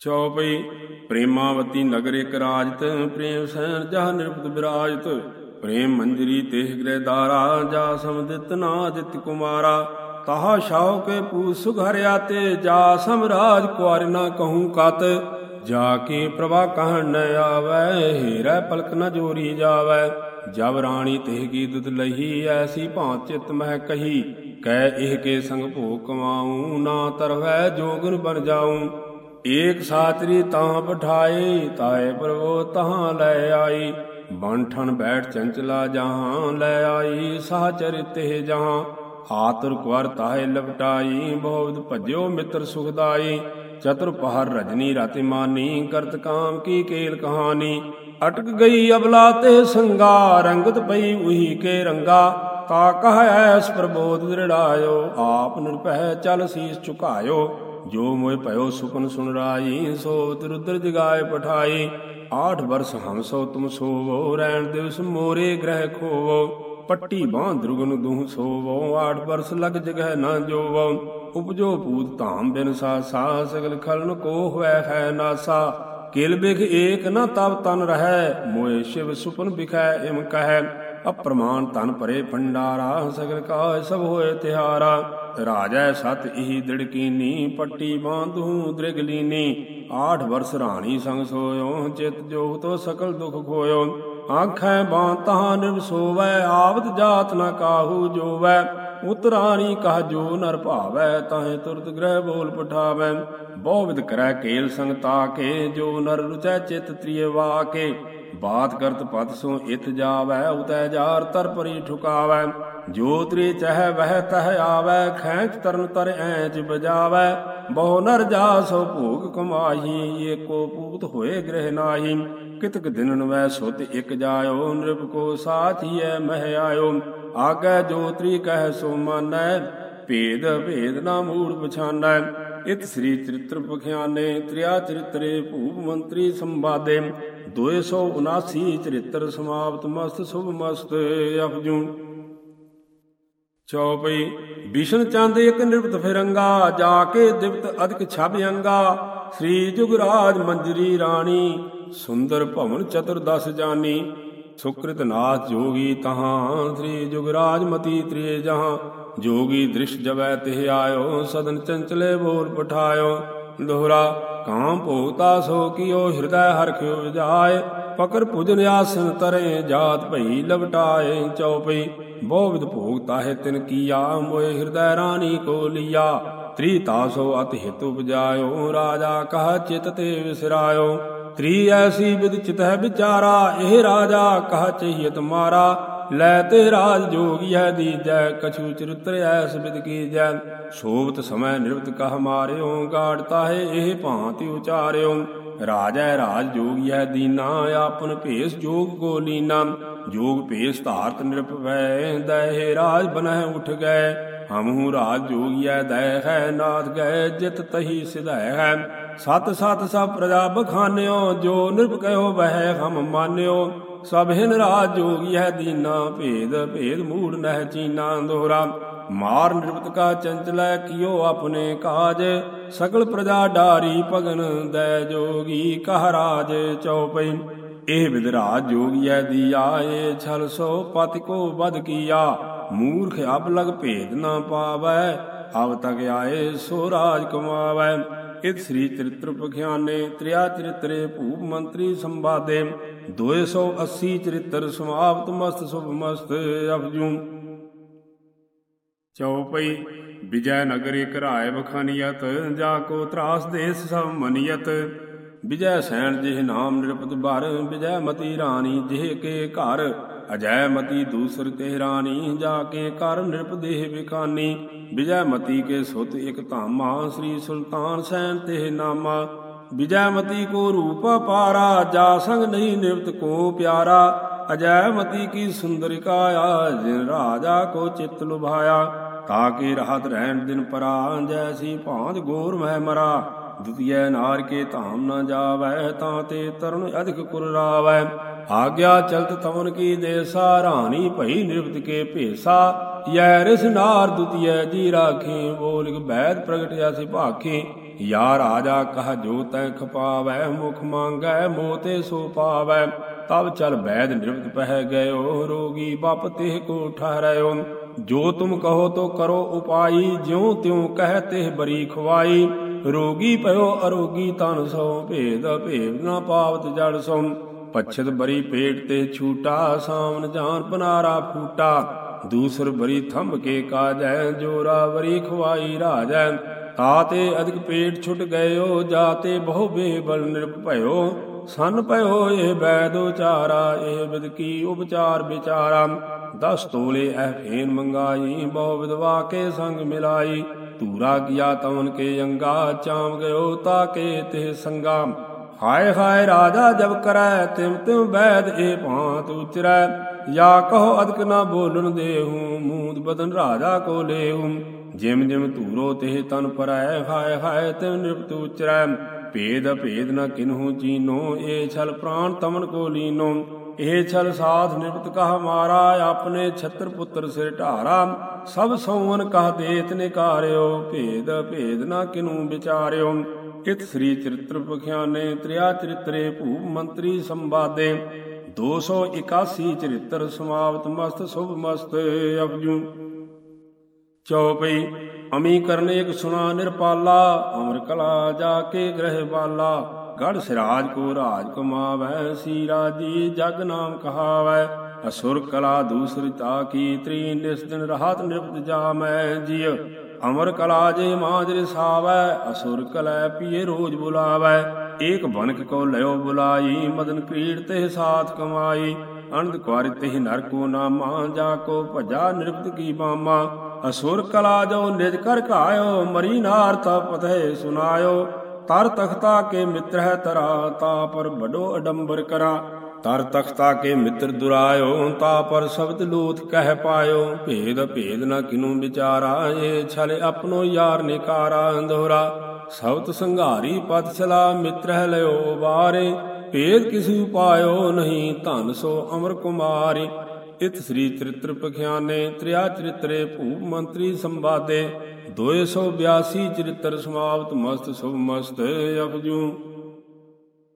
ਚੌਪਈ ਪ੍ਰੇਮਾਵਤੀ ਨਗਰ ਇਕ ਰਾਜਤ, ਪ੍ਰੇਮ ਸਹਿਣ ਜਹ ਨਿਰਪਤ ਬਿਰਾਜਤ। ਪ੍ਰੇਮ ਮੰਜਰੀ ਤੇਹ ਗ੍ਰਹਿ ਦਾਰਾ ਜਾ ਸਮਦਿਤ ਨਾ ਅਦਿਤ ਕੁਮਾਰਾ। ਤਾਹਾ ਸ਼ਾਉ ਕੇ ਪੂ ਸੁਘਰਿਆ ਤੇ, ਜਾ ਸਮਰਾਜ ਕੁਾਰ ਨਾ ਕਹੂੰ ਕਤ। ਜਾ ਕੇ ਪ੍ਰਭਾ ਕਹਿਣ ਨ ਆਵੈ, ਹੀਰੈ ਪਲਕ ਨ ਜੋਰੀ ਜਾਵੈ। ਜਬ ਰਾਣੀ ਤਿਹ ਕੀ ਦੁਤ ਲਹੀ, ਐਸੀ ਭਾਂਤ ਚਿਤ ਮਹਿ ਕਹੀ। ਕਹਿ ਇਹ ਕੇ ਸੰਗ ਭੋਗ ਕਮਾਉ, ਨਾ ਤਰਵੈ ਜੋਗਨ ਬਨ ਜਾਉ। ਏਕ ਸਾਤਰੀ ਤਾਂ ਪਠਾਏ ਤਾਏ ਪ੍ਰਭੋ ਤਹਾਂ ਲੈ ਆਈ। ਬੰਠਣ ਬੈਠ ਚੰਚਲਾ ਜਹਾਂ, ਲੈ ਆਈ ਸਾਚਰਿ ਤੇ ਜਹਾਂ। ਆਤੁਰ ਕੁਰ ਤਾਹੇ ਲਪਟਾਈ ਬਹੁਤ ਭਜਿਓ ਮਿੱਤਰ ਸੁਖਦਾਈ ਚਤੁਰ ਪਹਰ ਰਜਨੀ ਰਾਤਿ ਮਾਨੀ, ਕਰਤ ਕਾਮ ਕੀ ਕੇਲ ਕਹਾਣੀ। ਅਟਕ ਗਈ ਅਬਲਾ ਤੇ ਸੰਗਾ, ਰੰਗਤ ਪਈ ਉਹੀ ਕੇ ਰੰਗਾ। ਤਾ ਕਹ ਐਸ ਪ੍ਰਬੋਧ ਦ੍ਰਿੜਾਇਓ, ਆਪ ਨਿਰਭੈ ਚਲ ਸੀਸ ਝੁਕਾਇਓ। ਜੋ ਮੋਇ ਭਇਓ ਸੁਪਨ ਸੁਨ ਰਾਈ ਸੋ ਤਿਰੁਦਰ ਜਗਾਏ ਪਠਾਈ। ਆਠ ਵਰਸ ਹਮਸੋ ਤੁਮ ਸੋਵੋ ਰਹਿਣ ਦਿਵਸ ਮੋਰੇ ਗ੍ਰਹਿ ਖੋਵੋ। ਪੱਟੀ ਬਾਹ ਦਰੁਗਨ ਦੂਹ ਸੋਵੋ, ਆਠ ਵਰਸ ਲਗ ਜਗਹਿ ਨਾ ਜੋਵੋ। ਉਪਜੋ ਪੂਤ ਧਾਮ ਬਿਨ ਸਾ ਸਾ ਸਗਲ ਖਲਨ ਕੋ ਹੋਇ ਹੈ ਨਾਸਾ। ਕਿਲ ਬਿਖ ਏਕ ਨ ਤਬ ਤਨ ਰਹੈ ਮੋਏ ਸ਼ਿਵ ਸੁਪਨ ਬਿਖੈ ਇਮ ਕਹੈ। ਅਪ੍ਰਮਾਨ ਤਨ ਭਰੇ ਭੰਡਾਰਾ, ਸਗਲ ਕਾਜ ਸਭ ਹੋਏ ਤਿਹਾਰਾ। ਰਾਜੈ ਸਤ ਇਹੀ ਦਿੜਕੀਨੀ, ਪੱਟੀ ਬਾਂਧੂ ਦ੍ਰਿਗਲੀਨੀ। ਆਠ ਵਰਸ ਰਾਣੀ ਸੰਗ ਸੋਇਓ, ਚਿਤ ਜੋ ਤੋ ਸਕਲ ਦੁਖ ਖੋਇਓ। ਆਖੈ ਬਾਂ ਤਹਾਂ ਨਿਰਸੋਵੈ ਆਵਤ ਜਾਤ ਨ ਕਾਹੂ ਜੋਵੈ। ਉਤਰਾਣੀ ਕਹ ਜੋ ਨਰ ਭਾਵੈ, ਤਾਹੇ ਤੁਰਤ ਗ੍ਰਹਿ ਬੋਲ ਪਠਾਵੈ। ਬਹੁ ਵਿਦ ਕਰੈ ਕੇਲ ਸੰਗ ਤਾਕੇ ਜੋ ਨਰ ਰੁਚੈ ਚਿਤ ਤ੍ਰਿਯ ਵਾਕੇ। ਬਾਤ ਕਰਤ ਪਤ ਸੋ ਇਤ ਜਾਵੈ, ਉਤੈ ਜਾਰ ਤਰ ਪਰੀ ਠੁਕਾਵੈ। ਜੋ ਤ੍ਰਿ ਚਹਿ ਵਹਿ ਤਹ ਆਵੈ, ਖੈਂਚ ਤਰਨ ਤਰ ਐਂਚ ਬਜਾਵੈ ਬਹੁ ਨਰ ਜਾ ਸੋ ਭੋਗ ਕਮਾਹੀ, ਏਕੋ ਪੂਤ ਹੋਏ ਗ੍ਰਹਿ ਨਾਹੀ। ਕਿਤਕ ਦਿਨਨ ਵੈ ਸੁਤ ਇਕ ਜਾਇਓ ਨਿਰਭ ਕੋ ਸਾਥੀਐ ਮਹਿ ਆਇਓ। ਆਗੈ ਜੋਤਰੀ ਕਹਿ ਸੋ ਮਾਨੈ, ਭੇਦ ਭੇਦ ਨਾ ਮੂੜ ਪਛਾਨੈ। ਇਤ ਸ੍ਰੀ ਚਰਿਤ੍ਰ ਪਖਿਆਨੇ, ਤ੍ਰਿਆ ਚਰਿਤਰੇ ਭੂਪ ਮੰਤਰੀ ਸੰਵਾਦੇ। 279 ਚਰਿਤ੍ਰ ਸਮਾਪਤ ਮਸਤ, ਸੁਭ ਮਸਤ, ਅਫਜੂ। ਚੌਪਈ ਵਿਸ਼ਨ ਚੰਦ ਇਕ ਨਿਰਭਤ ਫਿਰੰਗਾ, ਜਾ ਕੇ ਦਿਵਤ ਅਧਿਕ ਛਬ ਅੰਗਾ। ਸ੍ਰੀ ਜੁਗਰਾਜ ਮੰਜਰੀ ਰਾਣੀ, ਸੁੰਦਰ ਭਵਨ ਚਤੁਰਦਸ ਜਾਨੀ। ਸੁਕ੍ਰਿਤ ਨਾਥ ਜੋਗੀ ਤਹਾਂ, ਸ੍ਰੀ ਜੁਗਰਾਜ ਮਤੀ ਤ੍ਰਿਏ ਜਹਾਂ। ਜੋਗੀ ਦ੍ਰਿਸ਼ ਜਵੈ ਤਿਹ ਆਇਓ, ਸਦਨ ਚੰਚਲੇ ਬੋਲ ਪਠਾਇਓ। ਦੋਹਰਾ ਕਾਮ ਭੋਗਤਾ ਸੋ ਕੀਓ, ਹਿਰਦੈ ਹਰਖਿਓ ਵਿਜਾਏ ਪਕਰ ਪੁਜਨ ਆਸਨ ਤਰੇ, ਜਾਤ ਭਈ ਲਵਟਾਏ ਚਉਪਈ। ਬਹੁ ਵਿਦ ਭੋਗਤਾ ਤਾਹੇ ਤਿਨ ਕੀਆ, ਮੋਏ ਹਿਰਦੈ ਰਾਣੀ ਕੋ ਲੀਆ। ਤ੍ਰੀ ਤਾਸੋ ਅਤ ਹਿਤ ਉਪਜਾਇਓ, ਰਾਜਾ ਕਹ ਚਿਤ ਤੇ ਵਿਸਰਾਇਓ। ਤ੍ਰੀ ਐਸੀ ਵਿਦ ਚਿਤਹਿ ਵਿਚਾਰਾ, ਇਹ ਰਾਜਾ ਕਹ ਚਹੀਤ ਮਾਰਾ। ਲੈ ਤੇ ਰਾਜ ਜੋਗੀਐ ਦੀਜੈ, ਕਛੂ ਚਰਿਤ੍ਰ ਐਸ ਵਿਦ ਕੀਜੈ। ਸ਼ੋਭਤ ਸਮੈ ਨਿਰਵਤ ਕਹ ਮਾਰਿਓ ਗਾੜਤਾ ਹੈ ਇਹ ਭਾਂਤਿ ਉਚਾਰਿਓ। ਰਾਜੈ ਰਾਜ ਜੋਗੀਐ ਦੀਨਾ, ਆਪਨ ਭੇਸ ਜੋਗ ਕੋ ਲੀਨਾ। ਜੋਗ ਭੇਸ ਧਾਰਤ ਨਿਰਭੈ, ਦਹਿ ਰਾਜ ਬਨਹਿ ਉਠ ਗਏ ਹਮਹੂ ਰਾਜ ਜੋਗੀਐ ਦਇ ਹੈ, ਨਾਥ ਗਏ ਜਿਤ ਤਹੀ ਸਿਧੈ ਹੈ। ਸਤ ਸਤ ਸਭ ਪ੍ਰਜਾ ਬਖਾਨਿਓ, ਜੋ ਨਿਰਭ ਕਹਿਓ ਬਹਿ ਹਮ ਮਾਨਿਓ। ਸਭ ਹਿਨ ਰਾਜ ਜੋਗੀਐ ਦੀਨਾ, ਭੇਦ ਭੇਦ ਮੂੜ ਨਹਿ ਚੀਨਾ ਦੋਹਰਾ ਮਾਰ ਨਿਰਵਤ ਕਾ ਚੰਚਲੈ ਕੀਓ ਆਪਣੇ ਕਾਜ। ਸਗਲ ਪ੍ਰਜਾ ਡਾਰੀ ਭਗਨ ਦੈ ਜੋਗੀ, ਕਹ ਰਾਜ ਚਉਪਈ। ਇਹ ਵਿਦਰਾਜ ਜੋਗੀਐ ਦੀ ਆਏ ਛਲ ਸੋ ਪਤ ਕੋ ਵਧ ਕੀਆ। ਮੂਰਖ ਅਬ ਲਗ ਭੇਦ ਨਾ ਪਾਵੈ, ਅਬ ਤਕ ਆਏ ਸੋ ਰਾਜ ਕਮਾਵੈ। ਇਤ ਸ੍ਰੀ ਚਰਿਤ੍ਰ ਪਖਿਆਨੇ ਤ੍ਰਿਆ ਚਰਿਤਰੇ, ਭੂਪ ਮੰਤਰੀ ਸੰਵਾਦੇ 280 ਚਰਿਤ੍ਰ ਸਮਾਪਤ ਮਸਤ ਸੁਭ ਮਸਤ ਅਫਜੂ ਚਉਪਈ ਵਿਜੈ ਨਗਰ ਇਕ ਰਾਏ ਬਖਾਨੀਅਤ ਜਾ ਕੋ ਤਰਾਸ ਦੇਸ ਸਭ ਮਨੀਅਤ। ਵਿਜੈ ਸੈਣ ਜਿਹ ਨਾਮ ਨਿਰਪਤ ਭਰ ਵਿਜੈ ਮਤੀ ਰਾਣੀ ਜਿਹ ਕੇ ਘਰ। ਅਜੈ ਮਤੀ ਦੂਸਰ ਤੇ ਰਾਣੀ, ਜਾ ਕੇ ਕਰ ਨਿਰਪਦੇਹ ਵਿਖਾਨੀ। ਵਿਜੈ ਮਤੀ ਕੇ ਸੁਤ ਇਕ ਧਾਮਾ, ਸ੍ਰੀ ਸੁਲਤਾਨ ਸੈਨ ਤੇ ਨਾਮਾ। ਵਿਜੈ ਮਤੀ ਕੋ ਰੂਪ ਪਾਰਾ, ਜਾ ਸੰਗ ਨਹੀਂ ਨਿਰਵਤ ਕੋ ਪਿਆਰਾ। ਅਜੈ ਮਤੀ ਕੀ ਸੁੰਦਰਿਕਾ ਆ ਜਿਨ ਰਾਜਾ ਕੋ ਚਿਤ ਲੁਭਾਇਆ। ਤਾਕੇ ਰਹਤ ਰਹਿਣ ਦਿਨ ਪਰਾ ਜੈਸੀ ਭਾਂਤ ਗੋਰ ਮਹਿ ਮਰਾ। ਦੁਤੀਏ ਨਾਰ ਕੇ ਧਾਮ ਨਾ ਜਾਵੈ, ਤਾਂ ਤੇ ਤਰਨ ਅਧਿਕ ਕੁਰ ਰਾਵੈ। ਆਗਿਆ ਚਲਤ ਤਵਨ ਕੀ ਦੇਸਾ, ਰਾਣੀ ਭਈ ਨਿਰਵਤ ਕੇ ਭੇਸਾ। ਯੈ ਰਿਸ ਨਾਰ ਦੁਤੀਏ ਜੀ ਰਾਖੀ ਬੋਲਿਕ ਬੈਦ ਪ੍ਰਗਟਿਆ ਸਿ ਭਾਖੀ। ਯਾ ਰਾਜਾ ਕਹ ਜੋ ਤੈ ਖਪਾਵੈ, ਮੁਖ ਮੰਗੈ ਮੋਤੇ ਸੋ ਪਾਵੈ। ਤਬ ਚਲ ਬੈਦ ਨਿਰਵਤ ਪਹਿ ਗਇਓ, ਰੋਗੀ ਬਪ ਤਿਹ ਕੋ ਠਹਰਿਓ ਜੋ ਤੁਮ ਕਹੋ ਤੋ ਕਰੋ ਉਪਾਈ, ਜਿਉ ਤਿਉ ਕਹਿ ਤਿਹ ਬਰੀ ਖਵਾਈ। ਰੋਗੀ ਭਇਓ ਅਰੋਗੀ ਤਨ ਸੋ, ਭੇਦ ਭੇਵ ਨਾ ਪਾਵਤ ਜੜ ਸੋ। ਪਛਤ ਬਰੀ ਪੇਟ ਤੇ ਛੂਟਾ ਸਾਮਨ ਜਾਨ ਬਨਾਰਾ ਫੂਟਾ। ਦੂਸਰ ਬਰੀ ਥੰਬ ਕੇ ਕਾਜੈ, ਜੋਰਾ ਬਰੀ ਖਵਾਈ ਰਾਜੈ। ਤਾਤੇ ਅਧਿਕ ਪੇਟ ਛੁੱਟ ਗਇਓ ਜਾਤੇ ਬਹੁ ਬੇਬਲ ਨਿਰਭ ਭਇਓ। ਸੰਨ ਭਇਓ ਇਹ ਬੈਦ ਉਚਾਰਾ, ਇਹ ਵਿਦ ਕੀ ਉਪਚਾਰ ਵਿਚਾਰਾ। ਦਸ ਤੋਲੇ ਐ ਫੇਨ ਮੰਗਾਈ, ਬਹੁ ਵਿਦਵਾ ਕੇ ਸੰਗ ਮਿਲਾਈ। ਧੂਰਾ ਗਿਆ ਤਵਨ ਕੇ ਅੰਗਾ, ਚਾਮ ਗਇਓ ਤਾਕੇ ਤੇ ਸੰਗਾ। ਹਾਏ ਹਾਏ ਰਾਜਾ ਜਬ ਕਰੈ, ਤਿਮ ਤਿਮ ਬੈਦ ਏ ਭਾਂਤ ਉਚਰੈ। ਯਾ ਕਹੋ ਅਦਕ ਨਾ ਬੋਲਣ ਦੇਹੂ, ਮੂਦ ਬਦਨ ਰਾਜਾ ਕੋ ਲੇਹੂ। ਜਿਮ ਜਿਮ ਧੂਰੋ ਤੇ ਤਨ ਪਰੈ, ਹਾਏ ਹਾਏ ਤਿਮ ਨਿਰਪਤ ਉਚਰੈ। ਭੇਦ ਭੇਦ ਨ ਕਿਨਹੂ ਚੀਨੋ ਏ ਛਲ ਪ੍ਰਾਣ ਤਮਨ ਕੋ ਲੀਨੋ। ਇਹ ਛਲ ਸਾਧ ਨਿਰਪਤ ਕਹ ਮਾਰਾ, ਆਪਣੇ ਛਤਰ ਪੁੱਤਰ ਸਿਰ ਢਾਰਾ। ਸਭ ਸੌਵਨ ਕਹ ਦੇਤ ਨਿਕਾਰਿਓ, ਭੇਦ ਭੇਦ ਨਾ ਕਿਨੂ ਵਿਚਾਰਿਓ। ਇਤ ਸ੍ਰੀ ਚਰਿਤ੍ਰ ਪਖਿਆਨੇ ਤ੍ਰਿਆ ਚਰਿਤਰੇ ਭੂਪ ਮੰਤਰੀ ਸੰਵਾਦੇ 281 ਚਰਿਤ੍ਰ ਸਮਾਪਤ ਮਸਤ ਸੁਭ ਮਸਤ ਅਪਜੂ ਚਉਪਈ ਅਮੀ ਕਰਨ ਇੱਕ ਸੁਣਾ ਨਿਰਪਾਲਾ, ਅਮਰ ਕਲਾ ਜਾ ਕੇ ਗ੍ਰਹਿ ਬਾਲਾ। ਗੜ ਸਿਰਾਜ ਕੋ ਰਾਜ ਕਮਾਵੈ, ਸੀ ਜੀ ਜਗ ਨਾਮ ਕਹਾਵੈ। ਅਸੁਰ ਕਲਾ ਦੂਸਰੀ ਤਾ ਕੀ, ਤ੍ਰੀ ਨਿਸ ਦਿਨ ਰਹਾਤ ਨਿਰਪਤ ਜਾਮੈ ਜੀਅ ਅਮਰ ਕਲਾ ਜੇ ਮਾਜ ਰਿਸਾਵੈ ਅਸੁਰ ਕਲੈ ਪੀਏ ਰੋਜ ਬੁਲਾਵੈ। ਏਕ ਬਨਕ ਕੋ ਲਿਓ ਬੁਲਾਈ, ਮਦਨ ਕ੍ਰੀੜ ਤੇ ਸਾਥ ਕਮਾਈ। ਅਨੰਦ ਕੁਾਰਿ ਤੇ ਨਰ ਕੋ ਨਾਮਾ, ਜਾ ਕੋ ਭਜਾ ਨਿਰਪਤ ਕੀ ਬਾਮਾ। ਅਸੁਰ ਕਲਾ ਜੋ ਨਿਜ ਕਰ ਘਾਇਓ, ਮਰੀ ਨਾਰ ਤਾ ਪਤੈ ਸੁਨਾਇਓ। ਤਰ ਤਖਤਾ ਕੇ ਮਿੱਤਰ ਹੈ ਤਰਾ, ਤਾ ਪਰ ਬਡੋ ਅਡੰਬਰ ਕਰਾ। ਤਰ ਤਖਤਾ ਕੇ ਮਿੱਤਰ ਦੁਰਾਇਓ, ਤਾ ਪਰ ਸ਼ਬਦ ਲੋਤ ਕਹਿ ਪਾਇਓ। ਭੇਦ ਭੇਦ ਨਾ ਕਿਨੂ ਵਿਚਾਰਾ ਏ ਛਲ ਆਪਣੋ ਯਾਰ ਨਿਕਾਰਾ ਦੋਹਰਾ ਸਬਤ ਸੰਘਾਰੀ ਪਤ ਚਲਾ ਮਿੱਤਰ ਹੈ ਲਿਓ ਬਾਰੇ ਭੇਦ ਕਿਸੂ ਪਾਇਓ ਨਹੀਂ, ਧਨ ਸੋ ਅਮਰ ਕੁਮਾਰੀ। ਇਤ ਸ੍ਰੀ ਚਰਿਤ੍ਰ ਪਖਿਆਨੇ, ਤ੍ਰਿਆ ਚਰਿਤਰੇ ਭੂਪ ਮੰਤਰੀ ਸੰਵਾਦੇ। 282 ਚਰਿਤ੍ਰ ਸਮਾਪਤ ਮਸਤ ਸੁਭ ਮਸਤ ਅਪਜੂ।